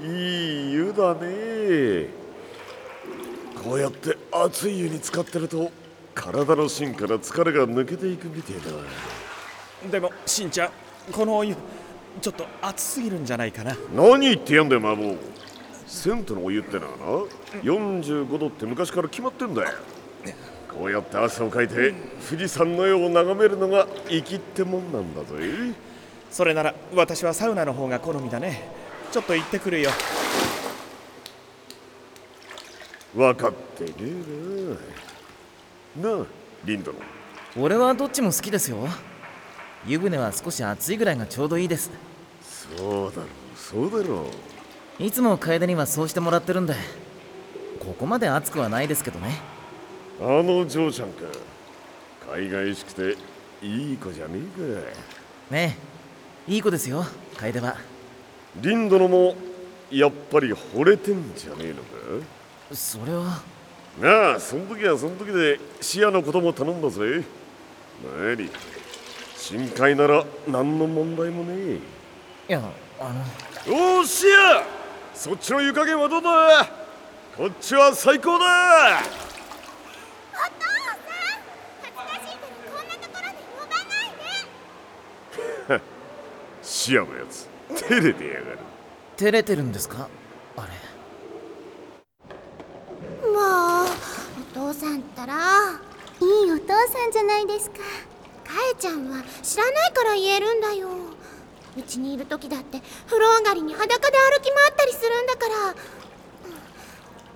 いい湯だね。こうやって熱い湯に浸かってると体の芯から疲れが抜けていくみてえだわでもしんちゃんこのお湯ちょっと熱すぎるんじゃないかな。何言ってやんだよマモ銭湯のお湯ってのはな45度って昔から決まってんだよこうやって汗をかいて富士山の絵を眺めるのが生きってもんなんだぜ。それなら私はサウナの方が好みだね。ちょっと行ってくるよ。分かってねえななあリンドの俺はどっちも好きですよ。湯船は少し熱いぐらいがちょうどいいです。そうだろうそうだろいつも楓にはそうしてもらってるんでここまで熱くはないですけどね。うあの嬢ちゃんか。海外しくていい子じゃねえか。ねえいい子ですよ楓は。リンドのもやっぱり惚れてんじゃねえのか。それは。なあその時はその時で視野のことも頼んだぜ。何深海なら何の問題もねいやあの。えおー視野そっちの湯加減はどうだ。こっちは最高だお父さん恥ずかしいからこんなところで呼ばないで視野のやつ。照れてやがる。照れてるんですか？あれ。もうお父さんったらいいお父さんじゃないですか。かえちゃんは知らないから言えるんだよ。うちにいる時だって風呂上がりに裸で歩き回ったりするんだから。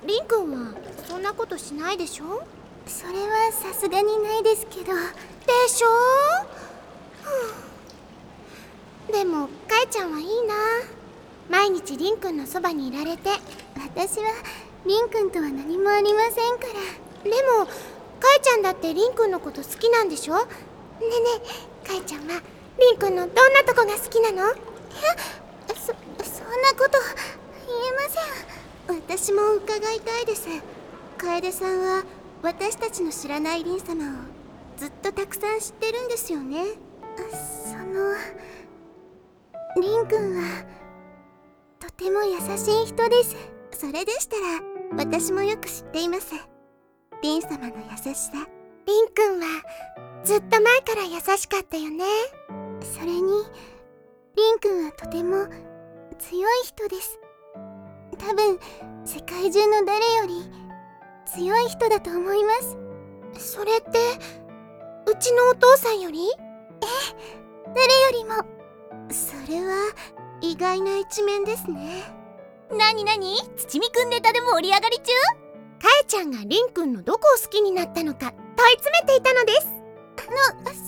りん。くんはそんなことしないでしょ？それはさすがにないですけど。でしょ、うんでもかえちゃんはいいな。毎日りんくんのそばにいられて。私はりんくんとは何もありませんから。でもかえちゃんだってりんくんのこと好きなんでしょ？ねえねえかえちゃんはりんくんのどんなとこが好きなの？えそそんなこと言えません。私も伺いたいです。楓さんは私たちの知らないりん様をずっとたくさん知ってるんですよね。そのりんくんはとても優しい人です。それでしたら私もよく知っています。リン様の優しさ。リンくんはずっと前から優しかったよね。それにリンくんはとても強い人です。多分世界中の誰より強い人だと思います。それってうちのお父さんより？ええ。誰よりも。それは意外な一面ですね。なになに土見くんネタで盛り上がり中？かえちゃんがりんくんのどこを好きになったのか問い詰めていたのです。あのその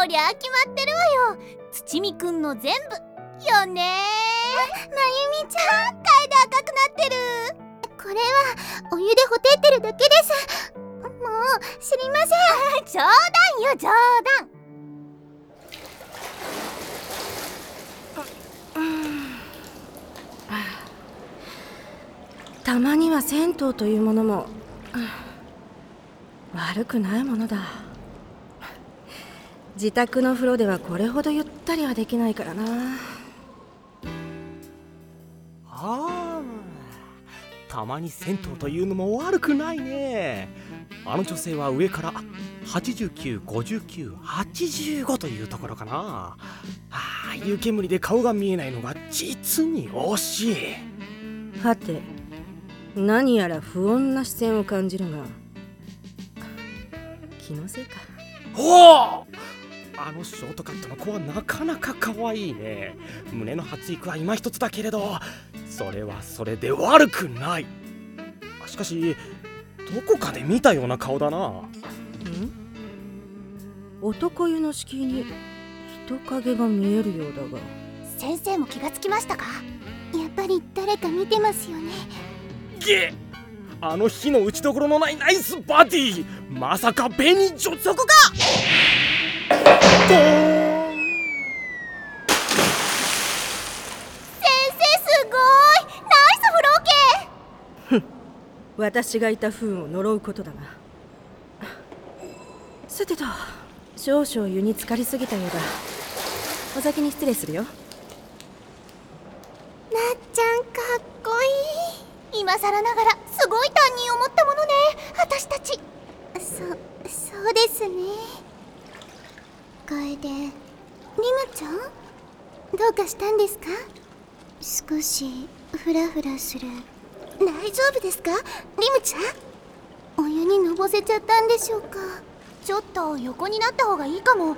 そりゃ決まってるわよ。土見くんの全部。よねまゆみちゃんかえで赤くなってる。これはお湯でほてってるだけです。もう知りません。冗談よ冗談たまには銭湯というものもうん悪くないものだ。自宅の風呂ではこれほどゆったりはできないからな。ああたまに銭湯というのも悪くないね。あの女性は上から895985というところかな。ああ湯煙で顔が見えないのが実に惜しい。はて何やら不穏な視線を感じるが気のせいか。おお！あのショートカットの子はなかなか可愛いね。胸の発育は今一つだけれどそれはそれで悪くない。しかしどこかで見たような顔だな。ん？男湯の敷居に人影が見えるようだが。先生も気がつきましたか？やっぱり誰か見てますよねげあの火の打ちどころのないナイスバディ。まさか紅女そこかドーン。先生すごい。ナイス風呂桶私がいた不運を呪うことだな。さてと少々湯に浸かりすぎたようだ。お先に失礼するよなっちゃんかっこいい今更ながらすごい担任を持ったものね。私たち。そそうですね。楓リムちゃん？どうかしたんですか？少しフラフラする。大丈夫ですか？リムちゃん？お湯にのぼせちゃったんでしょうか？ちょっと横になった方がいいかも。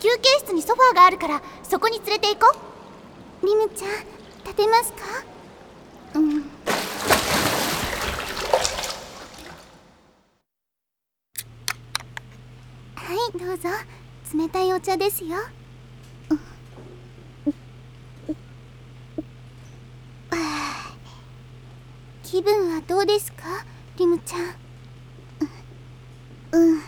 休憩室にソファーがあるからそこに連れて行こう。リムちゃん立てますか？うんはいどうぞ。冷たいお茶ですよ。気分はどうですか？リムちゃん。うん。うん。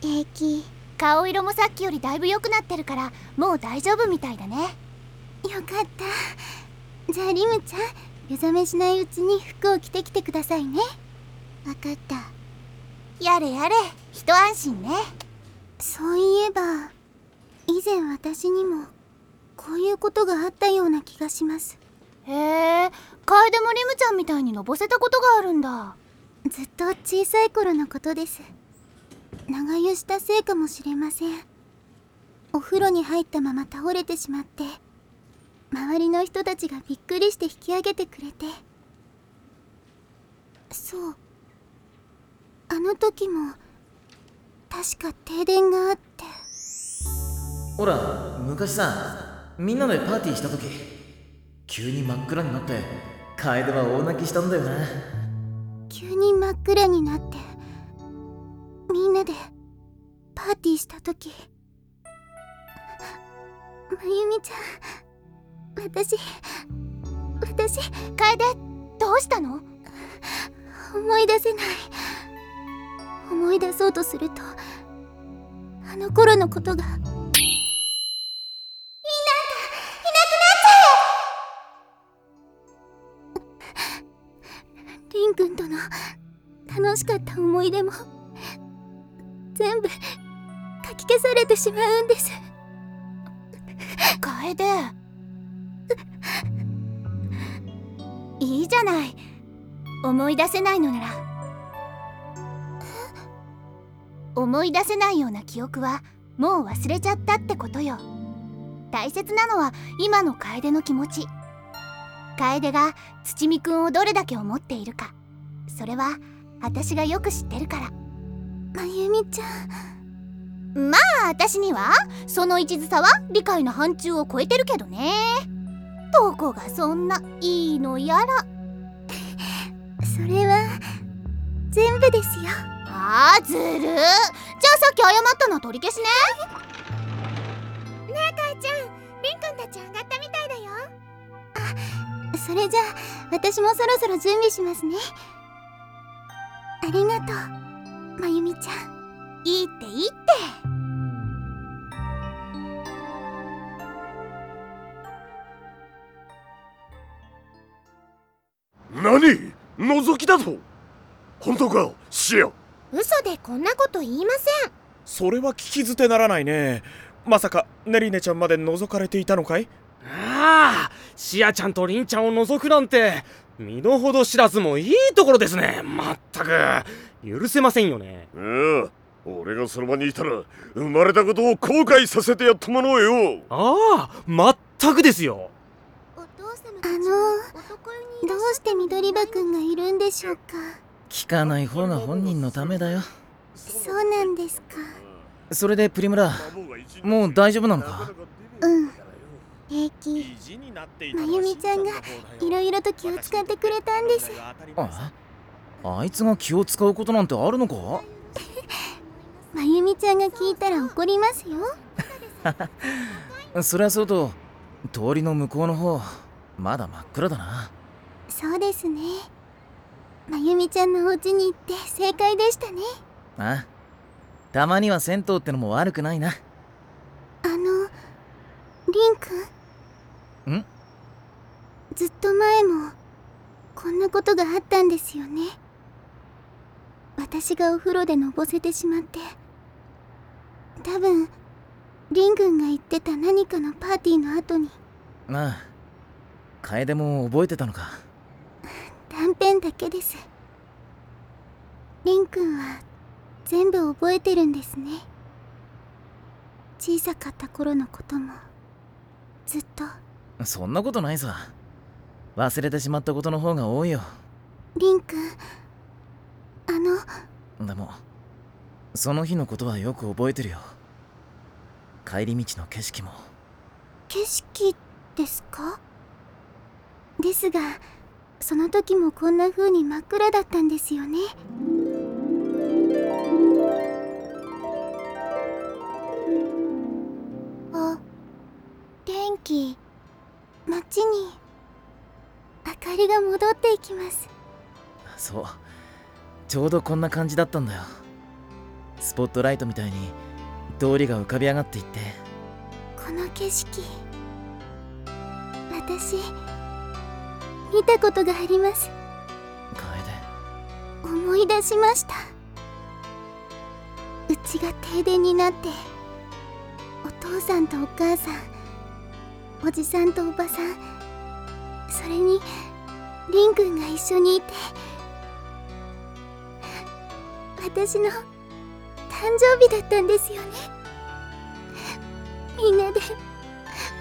平気顔色もさっきよりだいぶ良くなってるからもう大丈夫みたいだね。よかった。じゃあリムちゃん目覚めしないうちに服を着てきてくださいね。わかった。やれやれ。一安心ねそういえば以前私にもこういうことがあったような気がします。へえ楓もリムちゃんみたいにのぼせたことがあるんだ。ずっと小さい頃のことです。長湯したせいかもしれません。お風呂に入ったまま倒れてしまって周りの人たちがびっくりして引き上げてくれて。そう。あの時も確か停電があって。ほら昔さみんなでパーティーした時。急に真っ暗になって楓は大泣きしたんだよな急に真っ暗になってみんなでパーティーした時。まゆみちゃん私私楓どうしたの？思い出せない。思い出そうとするとあの頃のことが。いなくいなくなっちゃう。リン君との楽しかった思い出も全部かき消されてしまうんです。楓。いいじゃない。思い出せないのなら。思い出せないような記憶はもう忘れちゃったってことよ。大切なのは今の楓の気持ち。楓が土見くんをどれだけ思っているか。それは私がよく知ってるから。まゆみちゃん。まあ私にはその一途さは理解の範疇を超えてるけどね。どこがそんないいのやら。それは全部ですよあーずるじゃあさっき謝ったのは取り消しね。ねえかいちゃん。りんくんたち上がったみたいだよ。あそれじゃあ私もそろそろ準備しますね。ありがとうまゆみちゃん。いいっていいって。何？覗きだと本当か？シア嘘でこんなこと言いません。それは聞き捨てならないね。まさかネリネちゃんまで覗かれていたのかい？ああシアちゃんとリンちゃんを覗くなんて身の程知らずもいいところですね。まったく。許せませんよね。ああ俺がその場にいたら生まれたことを後悔させてやったものをよ。ああまったくですよ。あのどうして緑葉くんがいるんでしょうか？聞かない方が本人のためだよ。そうなんですか。それでプリムラもう大丈夫なのか？うん。平気。まゆみちゃんがいろいろと気を使ってくれたんです。ああいつが気を使うことなんてあるのか？まゆみちゃんが聞いたら怒りますよ。そりゃそうと通りの向こうの方まだ真っ暗だな。そうですねまゆみちゃんのお家に行って正解でしたね。あたまには銭湯ってのも悪くないな。あのリンくん？んずっと前もこんなことがあったんですよね。私がお風呂でのぼせてしまって。多分リン君が言ってた何かのパーティーの後に。ああ楓も覚えてたのか断片だけです。リン君は全部覚えてるんですね。小さかった頃のこともずっと。そんなことないさ忘れてしまったことの方が多いよ。リン君あの。でもその日のことはよく覚えてるよ。帰り道の景色も。景色ですか？ですがその時もこんな風に真っ暗だったんですよね。あ天気街に明かりが戻っていきます。そうちょうどこんな感じだったんだよ。スポットライトみたいに通りが浮かび上がっていって。この景色私見たことがあります。楓。思い出しました。うちが停電になってお父さんとお母さんおじさんとおばさんそれにリン君が一緒にいて私の誕生日だったんですよね。みんなで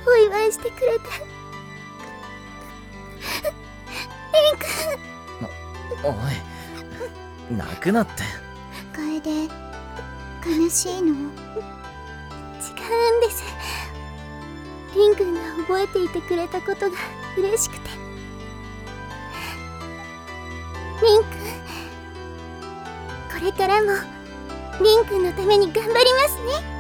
お祝いしてくれたおい泣くなって。楓悲しいの？違うんです。リン君が覚えていてくれたことが嬉しくて。リン君これからもリン君のために頑張りますね。